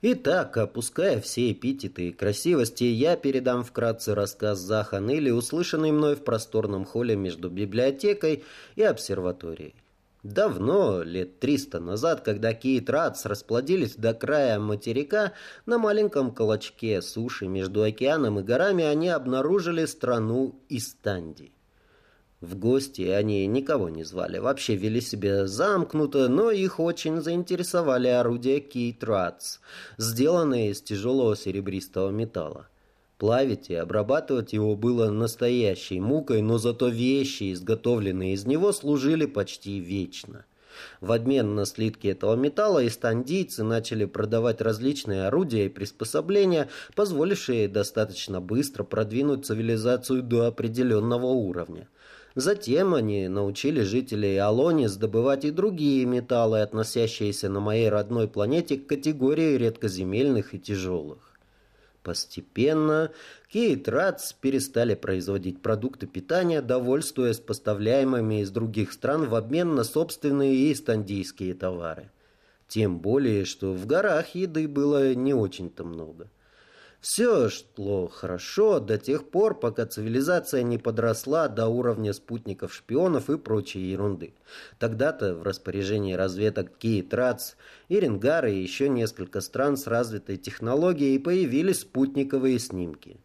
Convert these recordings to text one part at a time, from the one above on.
Итак, опуская все эпитеты и красивости, я передам вкратце рассказ Захан или услышанный мной в просторном холле между библиотекой и обсерваторией. Давно, лет триста назад, когда Кейт Радс расплодились до края материка, на маленьком колочке суши между океаном и горами они обнаружили страну Истанди. В гости они никого не звали, вообще вели себя замкнуто, но их очень заинтересовали орудия Кейтрац, сделанные из тяжелого серебристого металла. Плавить и обрабатывать его было настоящей мукой, но зато вещи, изготовленные из него, служили почти вечно. В обмен на слитки этого металла истандийцы начали продавать различные орудия и приспособления, позволившие достаточно быстро продвинуть цивилизацию до определенного уровня. Затем они научили жителей Алонис добывать и другие металлы, относящиеся на моей родной планете к категории редкоземельных и тяжелых. Постепенно Кейт Ратс перестали производить продукты питания, довольствуясь поставляемыми из других стран в обмен на собственные истандийские товары. Тем более, что в горах еды было не очень-то много. Все шло хорошо до тех пор, пока цивилизация не подросла до уровня спутников шпионов и прочей ерунды. Тогда-то в распоряжении разведок Кейтрац, Иренгар и еще несколько стран с развитой технологией появились спутниковые снимки.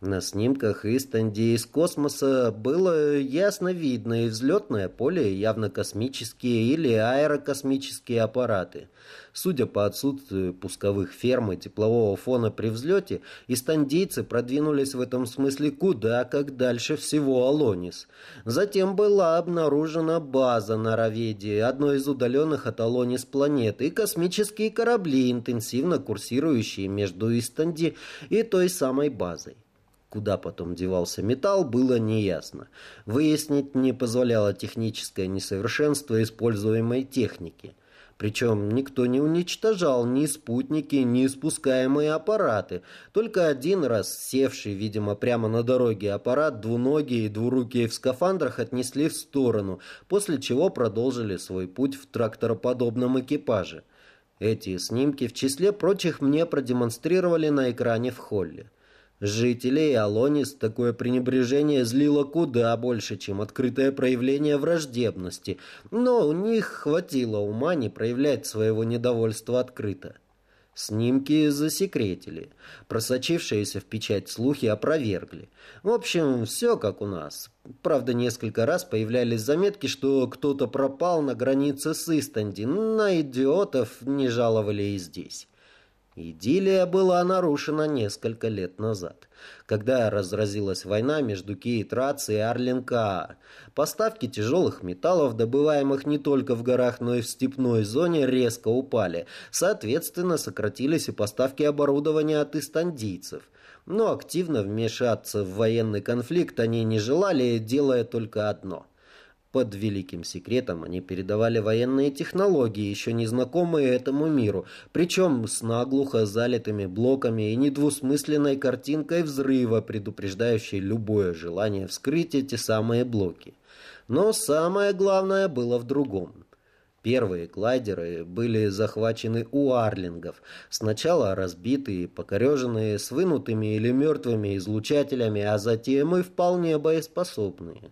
На снимках Истанди из космоса было ясно видно и взлетное поле, явно космические или аэрокосмические аппараты. Судя по отсутствию пусковых ферм и теплового фона при взлете, истандийцы продвинулись в этом смысле куда как дальше всего Алонис. Затем была обнаружена база на Раведе, одной из удаленных от Алонис планет, и космические корабли, интенсивно курсирующие между Истанди и той самой базой. Куда потом девался металл, было неясно. Выяснить не позволяло техническое несовершенство используемой техники. Причем никто не уничтожал ни спутники, ни спускаемые аппараты. Только один раз севший, видимо, прямо на дороге аппарат двуногие и двурукие в скафандрах отнесли в сторону, после чего продолжили свой путь в трактороподобном экипаже. Эти снимки в числе прочих мне продемонстрировали на экране в холле. Жителей Алонис такое пренебрежение злило куда больше, чем открытое проявление враждебности, но у них хватило ума не проявлять своего недовольства открыто. Снимки засекретили. Просочившиеся в печать слухи опровергли. В общем, все как у нас. Правда, несколько раз появлялись заметки, что кто-то пропал на границе с Истанди. На идиотов не жаловали и здесь. Идиллия была нарушена несколько лет назад, когда разразилась война между Кейтрац и Арлинка. Поставки тяжелых металлов, добываемых не только в горах, но и в степной зоне, резко упали. Соответственно, сократились и поставки оборудования от истандийцев. Но активно вмешаться в военный конфликт они не желали, делая только одно – под великим секретом они передавали военные технологии, еще не знакомые этому миру, причем с наглухо залитыми блоками и недвусмысленной картинкой взрыва, предупреждающей любое желание вскрыть эти самые блоки. Но самое главное было в другом. Первые глайдеры были захвачены у арлингов, сначала разбитые, покореженные, с вынутыми или мертвыми излучателями, а затем и вполне боеспособные.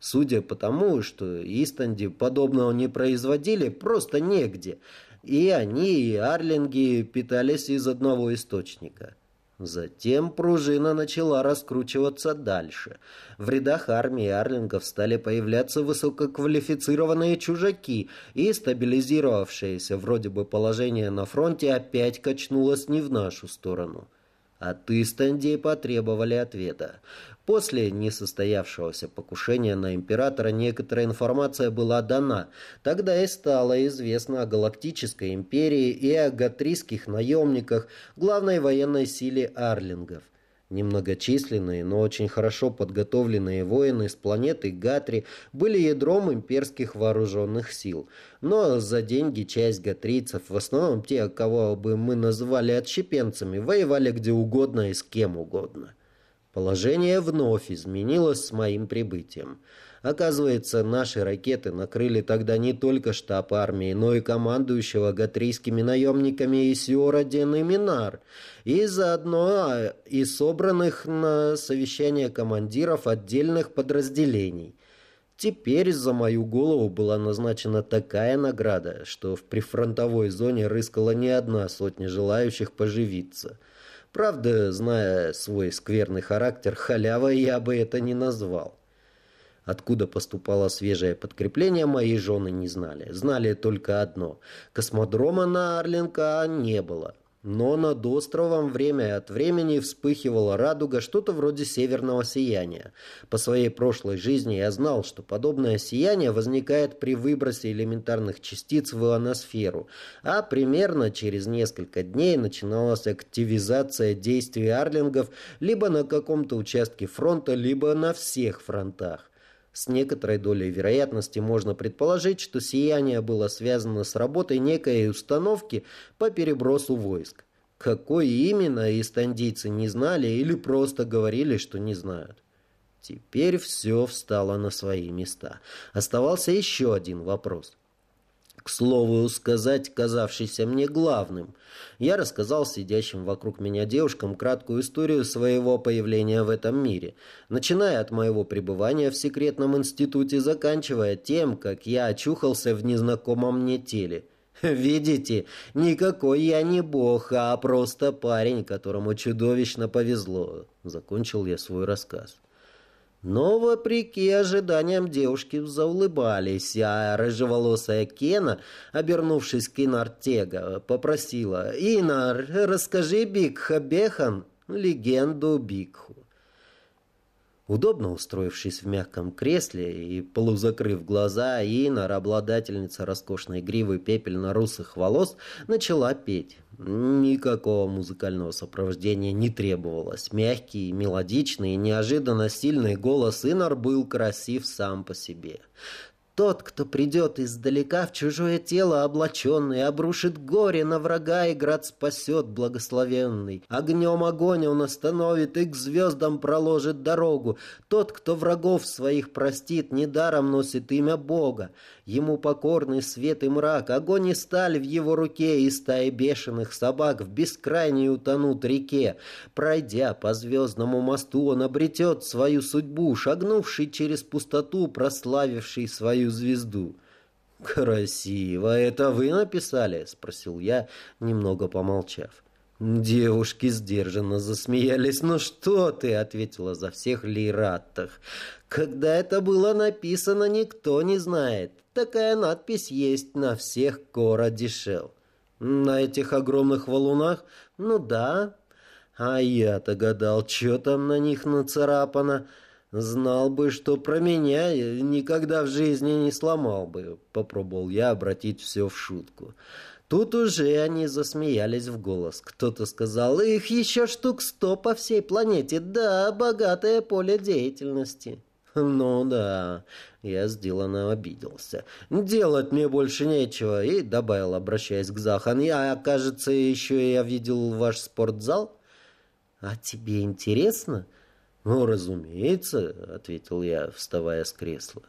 Судя по тому, что Истанди подобного не производили, просто негде. И они, и арлинги питались из одного источника. Затем пружина начала раскручиваться дальше. В рядах армии арлингов стали появляться высококвалифицированные чужаки, и стабилизировавшееся вроде бы положение на фронте опять качнулось не в нашу сторону. От Истанди потребовали ответа. После несостоявшегося покушения на императора некоторая информация была дана. Тогда и стало известно о Галактической империи и о гатрийских наемниках, главной военной силе арлингов. Немногочисленные, но очень хорошо подготовленные воины с планеты Гатри были ядром имперских вооруженных сил. Но за деньги часть гатрийцев, в основном те, кого бы мы называли отщепенцами, воевали где угодно и с кем угодно. Положение вновь изменилось с моим прибытием. Оказывается, наши ракеты накрыли тогда не только штаб армии, но и командующего гатрийскими наемниками Исиора Ден и Минар, и заодно а, и собранных на совещание командиров отдельных подразделений. Теперь за мою голову была назначена такая награда, что в прифронтовой зоне рыскала не одна сотня желающих поживиться. Правда, зная свой скверный характер, халявой я бы это не назвал. Откуда поступало свежее подкрепление, мои жены не знали. Знали только одно. Космодрома на Арлинка не было. Но над островом время от времени вспыхивала радуга, что-то вроде северного сияния. По своей прошлой жизни я знал, что подобное сияние возникает при выбросе элементарных частиц в ионосферу, а примерно через несколько дней начиналась активизация действий арлингов либо на каком-то участке фронта, либо на всех фронтах. С некоторой долей вероятности можно предположить, что сияние было связано с работой некой установки по перебросу войск. Какой именно, истандийцы не знали или просто говорили, что не знают. Теперь все встало на свои места. Оставался еще один вопрос. К слову сказать, казавшийся мне главным. Я рассказал сидящим вокруг меня девушкам краткую историю своего появления в этом мире, начиная от моего пребывания в секретном институте, заканчивая тем, как я очухался в незнакомом мне теле. Видите, никакой я не бог, а просто парень, которому чудовищно повезло. Закончил я свой рассказ. Но, вопреки ожиданиям, девушки заулыбались, а рыжеволосая Кена, обернувшись к Инартега, попросила «Инар, расскажи Бикха Бехан легенду Бикху». Удобно устроившись в мягком кресле и полузакрыв глаза, Инар, обладательница роскошной гривы пепельно-русых волос, начала петь. Никакого музыкального сопровождения не требовалось. Мягкий, мелодичный и неожиданно сильный голос Инар был красив сам по себе. Тот, кто придет издалека в чужое тело облаченный, обрушит горе на врага, и град спасет благословенный. Огнем огонь он остановит и к звездам проложит дорогу. Тот, кто врагов своих простит, недаром носит имя Бога. Ему покорный свет и мрак, огонь и сталь в его руке, и стаи бешеных собак в бескрайней утонут реке. Пройдя по звездному мосту, он обретет свою судьбу, шагнувший через пустоту, прославивший свою звезду. «Красиво! Это вы написали?» — спросил я, немного помолчав. Девушки сдержанно засмеялись. «Ну что ты?» — ответила за всех Лейраттах. «Когда это было написано, никто не знает. Такая надпись есть на всех Кора Дишел. На этих огромных валунах? Ну да. А я-то гадал, что там на них нацарапано. Знал бы, что про меня никогда в жизни не сломал бы. Попробовал я обратить все в шутку. Тут уже они засмеялись в голос. Кто-то сказал, их еще штук сто по всей планете. Да, богатое поле деятельности. «Ну да, я сделанно обиделся. Делать мне больше нечего». И добавил, обращаясь к Захан, «Я, кажется, еще я видел ваш спортзал». «А тебе интересно?» «Ну, разумеется», — ответил я, вставая с кресла.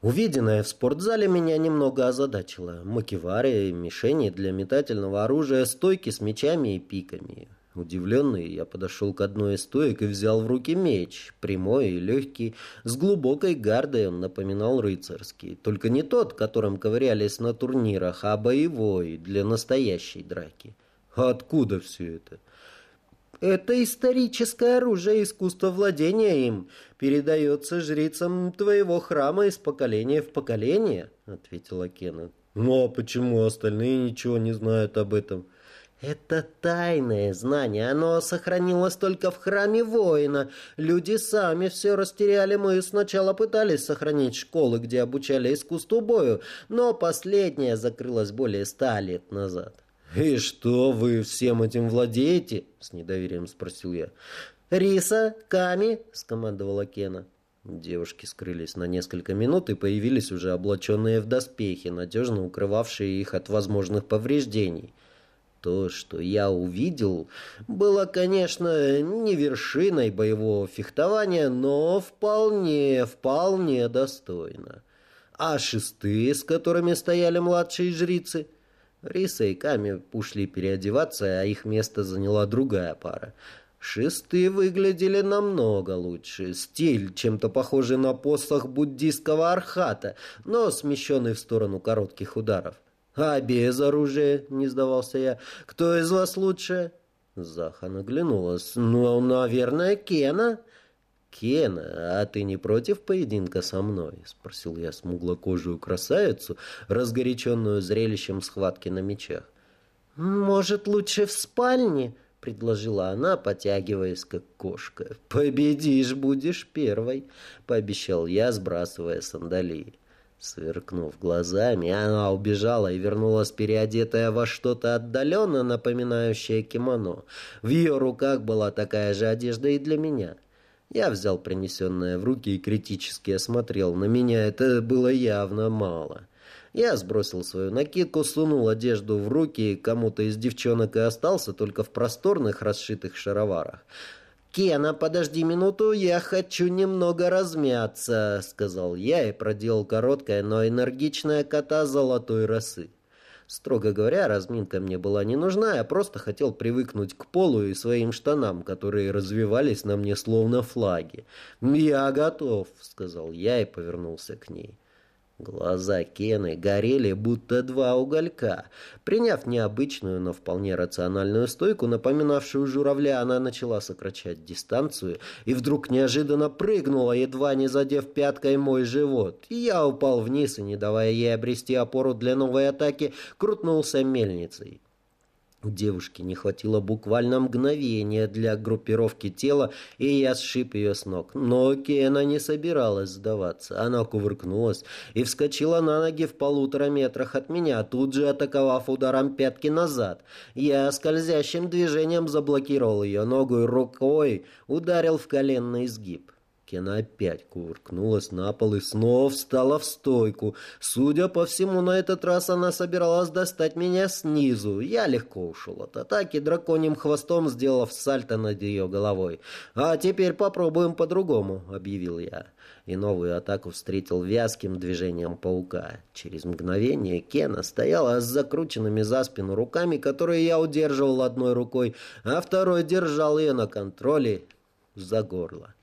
Увиденное в спортзале меня немного озадачило. Макевары, мишени для метательного оружия, стойки с мечами и пиками. Удивленный, я подошел к одной из стоек и взял в руки меч. Прямой и легкий, с глубокой гардой он напоминал рыцарский. Только не тот, которым ковырялись на турнирах, а боевой, для настоящей драки. А откуда все это? Это историческое оружие искусство владения им передается жрицам твоего храма из поколения в поколение, ответила Кена. Ну а почему остальные ничего не знают об этом? — это тайное знание, оно сохранилось только в храме воина. Люди сами все растеряли, мы сначала пытались сохранить школы, где обучали искусству бою, но последняя закрылась более ста лет назад. «И что, вы всем этим владеете?» — с недоверием спросил я. «Риса, Ками!» — скомандовала Кена. Девушки скрылись на несколько минут и появились уже облаченные в доспехи, надежно укрывавшие их от возможных повреждений. То, что я увидел, было, конечно, не вершиной боевого фехтования, но вполне, вполне достойно. А шестые, с которыми стояли младшие жрицы? Риса и Ками ушли переодеваться, а их место заняла другая пара. Шесты выглядели намного лучше. Стиль чем-то похожий на посох буддийского архата, но смещенный в сторону коротких ударов. «А без оружия?» — не сдавался я. «Кто из вас лучше?» Заха наглянулась. «Ну, наверное, Кена». «Кена, а ты не против поединка со мной?» — спросил я смуглокожую красавицу, разгоряченную зрелищем схватки на мечах. «Может, лучше в спальне?» — предложила она, потягиваясь как кошка. «Победишь, будешь первой», — пообещал я, сбрасывая сандалии. Сверкнув глазами, она убежала и вернулась переодетая во что-то отдаленно напоминающее кимоно. В ее руках была такая же одежда и для меня. Я взял принесенное в руки и критически осмотрел. На меня это было явно мало. Я сбросил свою накидку, сунул одежду в руки кому-то из девчонок и остался только в просторных расшитых шароварах. «Кена, подожди минуту, я хочу немного размяться», — сказал я и проделал короткое, но энергичное кота золотой росы. Строго говоря, разминка мне была не нужна, я просто хотел привыкнуть к полу и своим штанам, которые развивались на мне словно флаги. «Я готов», — сказал я и повернулся к ней. Глаза Кены горели, будто два уголька. Приняв необычную, но вполне рациональную стойку, напоминавшую журавля, она начала сокращать дистанцию и вдруг неожиданно прыгнула, едва не задев пяткой мой живот. я упал вниз и, не давая ей обрести опору для новой атаки, крутнулся мельницей. У девушки не хватило буквально мгновения для группировки тела, и я сшиб ее с ног. Но Кена не собиралась сдаваться. Она кувыркнулась и вскочила на ноги в полутора метрах от меня, тут же атаковав ударом пятки назад. Я скользящим движением заблокировал ее ногу и рукой ударил в коленный изгиб. Кена опять кувыркнулась на пол и снова встала в стойку. Судя по всему, на этот раз она собиралась достать меня снизу. Я легко ушел от атаки, драконьим хвостом сделав сальто над ее головой. «А теперь попробуем по-другому», — объявил я. И новую атаку встретил вязким движением паука. Через мгновение Кена стояла с закрученными за спину руками, которые я удерживал одной рукой, а второй держал ее на контроле за горло.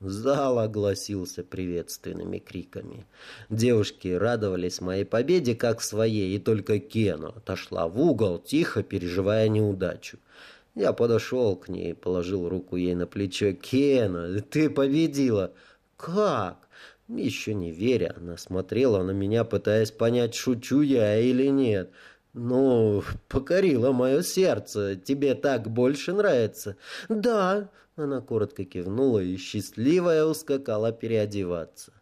Зал огласился приветственными криками. Девушки радовались моей победе как своей, и только Кена отошла в угол, тихо переживая неудачу. Я подошел к ней положил руку ей на плечо. «Кена, ты победила!» «Как?» Еще не веря, она смотрела на меня, пытаясь понять, шучу я или нет. «Ну, покорила мое сердце. Тебе так больше нравится?» «Да», она коротко кивнула и, счастливая, ускакала переодеваться.